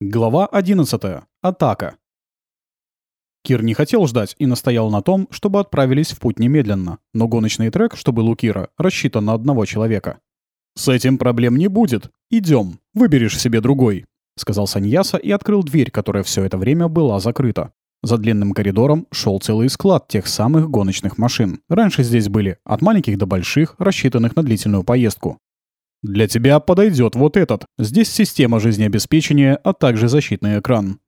Глава 11. Атака. Кир не хотел ждать и настоял на том, чтобы отправились в путь немедленно, но гоночный трек, что был у Кира, рассчитан на одного человека. «С этим проблем не будет. Идем. Выберешь себе другой», — сказал Саньяса и открыл дверь, которая все это время была закрыта. За длинным коридором шел целый склад тех самых гоночных машин. Раньше здесь были от маленьких до больших, рассчитанных на длительную поездку. Для тебя подойдет вот этот. Здесь система жизнеобеспечения, а также защитный экран.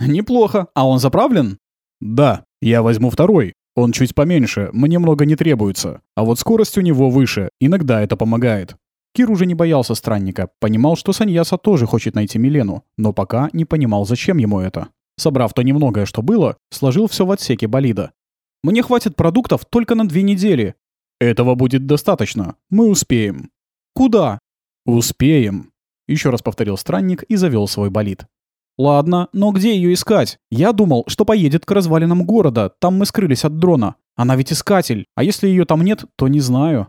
Неплохо. А он заправлен? Да. Я возьму второй. Он чуть поменьше, мне много не требуется. А вот скорость у него выше, иногда это помогает. Кир уже не боялся странника, понимал, что Саньяса тоже хочет найти Милену, но пока не понимал, зачем ему это. Собрав то немногое, что было, сложил все в отсеке болида. «Мне хватит продуктов только на две недели». «Этого будет достаточно. Мы успеем». «Куда?» «Успеем», — еще раз повторил странник и завел свой болид. «Ладно, но где ее искать? Я думал, что поедет к развалинам города, там мы скрылись от дрона. Она ведь искатель, а если ее там нет, то не знаю».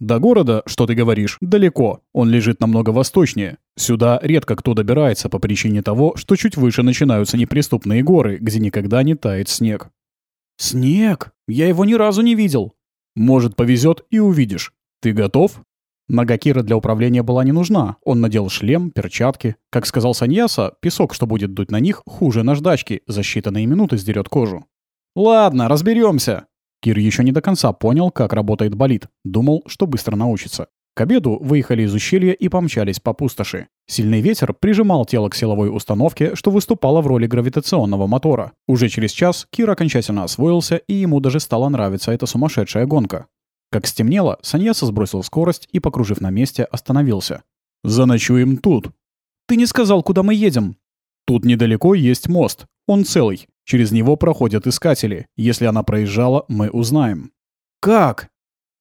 «До города, что ты говоришь, далеко. Он лежит намного восточнее. Сюда редко кто добирается по причине того, что чуть выше начинаются неприступные горы, где никогда не тает снег». «Снег? Я его ни разу не видел». «Может, повезет и увидишь. Ты готов?» Нога Кира для управления была не нужна. Он надел шлем, перчатки. Как сказал Саньяса, песок, что будет дуть на них, хуже наждачки, за считанные минуты сдерет кожу. «Ладно, разберемся. Кир еще не до конца понял, как работает болид. Думал, что быстро научится. К обеду выехали из ущелья и помчались по пустоши. Сильный ветер прижимал тело к силовой установке, что выступало в роли гравитационного мотора. Уже через час Кир окончательно освоился, и ему даже стала нравиться эта сумасшедшая гонка. Как стемнело, Саньяса сбросил скорость и, покружив на месте, остановился. «Заночуем тут». «Ты не сказал, куда мы едем?» «Тут недалеко есть мост. Он целый. Через него проходят искатели. Если она проезжала, мы узнаем». «Как?»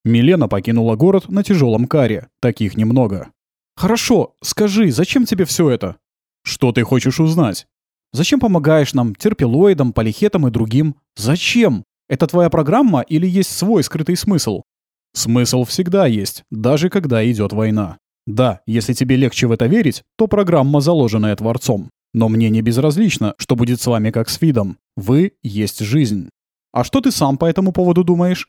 Милена покинула город на тяжелом каре. Таких немного. «Хорошо. Скажи, зачем тебе все это?» «Что ты хочешь узнать?» «Зачем помогаешь нам, терпилоидам, полихетам и другим? Зачем? Это твоя программа или есть свой скрытый смысл?» Смысл всегда есть, даже когда идет война. Да, если тебе легче в это верить, то программа, заложенная Творцом. Но мне не безразлично, что будет с вами как с видом. Вы есть жизнь. А что ты сам по этому поводу думаешь?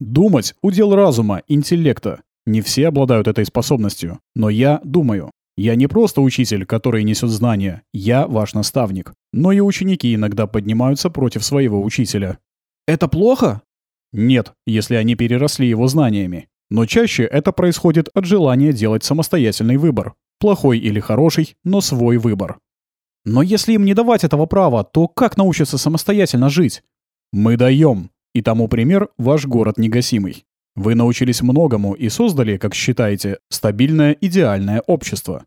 Думать – удел разума, интеллекта. Не все обладают этой способностью. Но я думаю. Я не просто учитель, который несет знания. Я ваш наставник. Но и ученики иногда поднимаются против своего учителя. Это плохо? Нет, если они переросли его знаниями. Но чаще это происходит от желания делать самостоятельный выбор. Плохой или хороший, но свой выбор. Но если им не давать этого права, то как научиться самостоятельно жить? Мы даем. И тому пример ваш город негасимый. Вы научились многому и создали, как считаете, стабильное идеальное общество.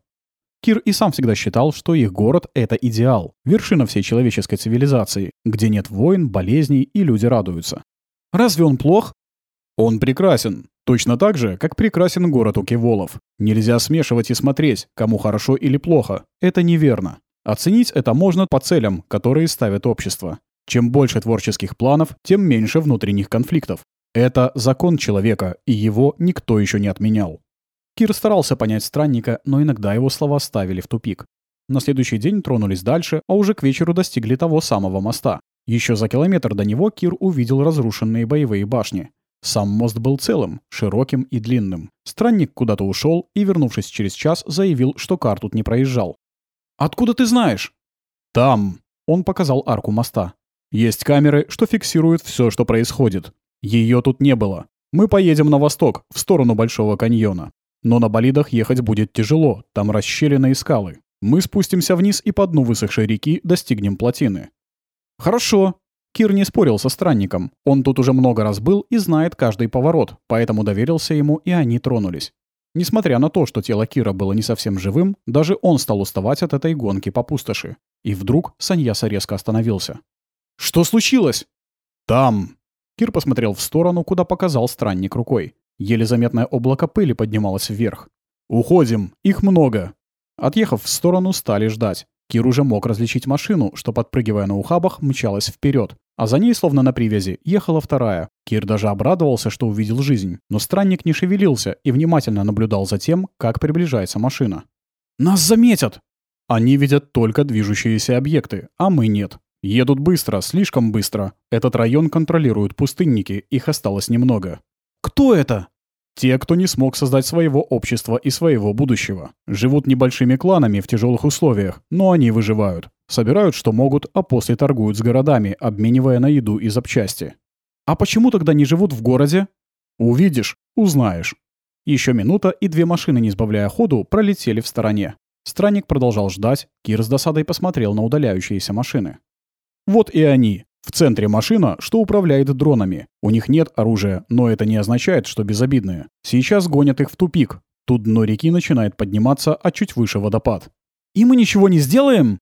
Кир и сам всегда считал, что их город — это идеал, вершина всей человеческой цивилизации, где нет войн, болезней и люди радуются. Разве он плох? Он прекрасен. Точно так же, как прекрасен город у Киволов. Нельзя смешивать и смотреть, кому хорошо или плохо. Это неверно. Оценить это можно по целям, которые ставит общество. Чем больше творческих планов, тем меньше внутренних конфликтов. Это закон человека, и его никто еще не отменял. Кир старался понять странника, но иногда его слова ставили в тупик. На следующий день тронулись дальше, а уже к вечеру достигли того самого моста. Еще за километр до него Кир увидел разрушенные боевые башни. Сам мост был целым, широким и длинным. Странник куда-то ушел и, вернувшись через час, заявил, что кар тут не проезжал. «Откуда ты знаешь?» «Там», — он показал арку моста. «Есть камеры, что фиксируют все, что происходит. Ее тут не было. Мы поедем на восток, в сторону Большого каньона. Но на болидах ехать будет тяжело, там расщелины и скалы. Мы спустимся вниз и по дну высохшей реки достигнем плотины. «Хорошо». Кир не спорил со странником. Он тут уже много раз был и знает каждый поворот, поэтому доверился ему, и они тронулись. Несмотря на то, что тело Кира было не совсем живым, даже он стал уставать от этой гонки по пустоши. И вдруг Саньяса резко остановился. «Что случилось?» «Там!» Кир посмотрел в сторону, куда показал странник рукой. Еле заметное облако пыли поднималось вверх. «Уходим! Их много!» Отъехав в сторону, стали ждать. Кир уже мог различить машину, что, подпрыгивая на ухабах, мчалась вперед, а за ней, словно на привязи, ехала вторая. Кир даже обрадовался, что увидел жизнь, но странник не шевелился и внимательно наблюдал за тем, как приближается машина. «Нас заметят!» Они видят только движущиеся объекты, а мы нет. Едут быстро, слишком быстро. Этот район контролируют пустынники, их осталось немного. Кто это? Те, кто не смог создать своего общества и своего будущего. Живут небольшими кланами в тяжелых условиях, но они выживают. Собирают, что могут, а после торгуют с городами, обменивая на еду и запчасти. А почему тогда не живут в городе? Увидишь, узнаешь. Еще минута, и две машины, не сбавляя ходу, пролетели в стороне. Странник продолжал ждать, Кир с досадой посмотрел на удаляющиеся машины. Вот и они. В центре машина, что управляет дронами. У них нет оружия, но это не означает, что безобидные. Сейчас гонят их в тупик. Тут дно реки начинает подниматься, а чуть выше водопад. И мы ничего не сделаем?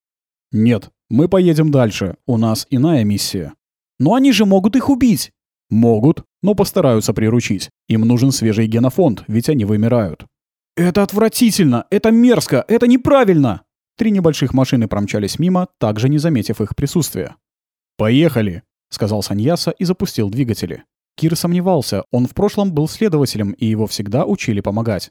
Нет, мы поедем дальше. У нас иная миссия. Но они же могут их убить. Могут, но постараются приручить. Им нужен свежий генофонд, ведь они вымирают. «Это отвратительно! Это мерзко! Это неправильно!» Три небольших машины промчались мимо, также не заметив их присутствия. «Поехали!» — сказал Саньяса и запустил двигатели. Кир сомневался, он в прошлом был следователем, и его всегда учили помогать.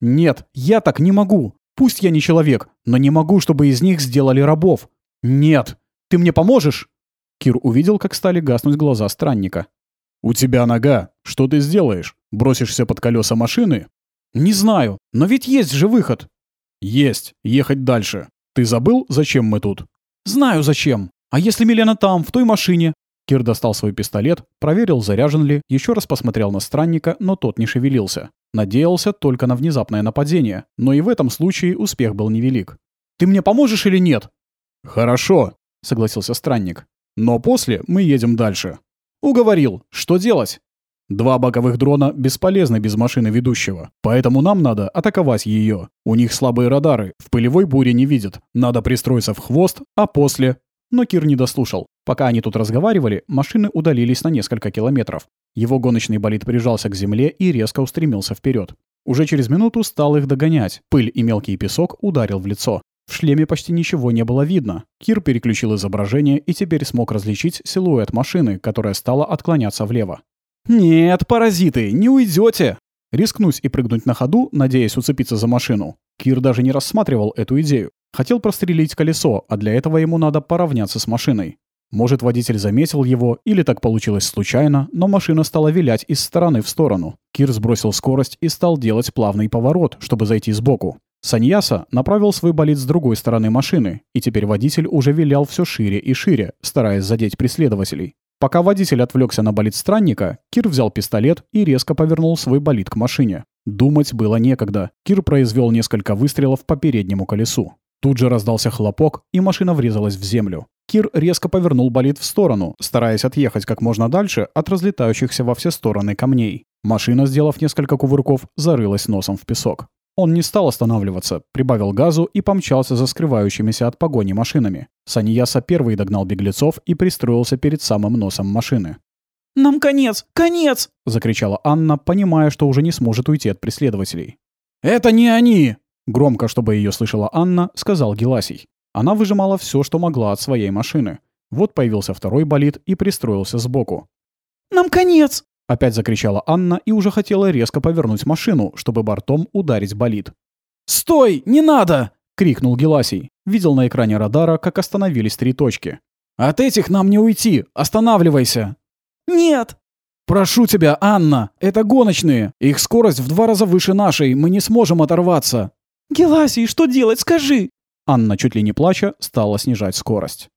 «Нет, я так не могу! Пусть я не человек, но не могу, чтобы из них сделали рабов! Нет! Ты мне поможешь?» Кир увидел, как стали гаснуть глаза странника. «У тебя нога. Что ты сделаешь? Бросишься под колеса машины?» «Не знаю, но ведь есть же выход!» «Есть. Ехать дальше. Ты забыл, зачем мы тут?» «Знаю, зачем. А если Милена там, в той машине?» Кир достал свой пистолет, проверил, заряжен ли, еще раз посмотрел на странника, но тот не шевелился. Надеялся только на внезапное нападение, но и в этом случае успех был невелик. «Ты мне поможешь или нет?» «Хорошо», — согласился странник. «Но после мы едем дальше». «Уговорил. Что делать?» Два боковых дрона бесполезны без машины ведущего, поэтому нам надо атаковать ее. У них слабые радары, в пылевой буре не видят. Надо пристроиться в хвост, а после... Но Кир не дослушал. Пока они тут разговаривали, машины удалились на несколько километров. Его гоночный болид прижался к земле и резко устремился вперед. Уже через минуту стал их догонять. Пыль и мелкий песок ударил в лицо. В шлеме почти ничего не было видно. Кир переключил изображение и теперь смог различить силуэт машины, которая стала отклоняться влево. «Нет, паразиты, не уйдете!» Рискнуть и прыгнуть на ходу, надеясь уцепиться за машину. Кир даже не рассматривал эту идею. Хотел прострелить колесо, а для этого ему надо поравняться с машиной. Может, водитель заметил его, или так получилось случайно, но машина стала вилять из стороны в сторону. Кир сбросил скорость и стал делать плавный поворот, чтобы зайти сбоку. Саньяса направил свой болид с другой стороны машины, и теперь водитель уже вилял все шире и шире, стараясь задеть преследователей. Пока водитель отвлекся на болид странника, Кир взял пистолет и резко повернул свой болид к машине. Думать было некогда. Кир произвел несколько выстрелов по переднему колесу. Тут же раздался хлопок, и машина врезалась в землю. Кир резко повернул болид в сторону, стараясь отъехать как можно дальше от разлетающихся во все стороны камней. Машина, сделав несколько кувырков, зарылась носом в песок. Он не стал останавливаться, прибавил газу и помчался за скрывающимися от погони машинами. Саньяса первый догнал беглецов и пристроился перед самым носом машины. «Нам конец! Конец!» — закричала Анна, понимая, что уже не сможет уйти от преследователей. «Это не они!» — громко, чтобы ее слышала Анна, сказал Геласий. Она выжимала все, что могла от своей машины. Вот появился второй болид и пристроился сбоку. «Нам конец!» Опять закричала Анна и уже хотела резко повернуть машину, чтобы бортом ударить болид. «Стой! Не надо!» — крикнул Геласий. Видел на экране радара, как остановились три точки. «От этих нам не уйти! Останавливайся!» «Нет!» «Прошу тебя, Анна! Это гоночные! Их скорость в два раза выше нашей! Мы не сможем оторваться!» «Геласий, что делать, скажи!» Анна, чуть ли не плача, стала снижать скорость.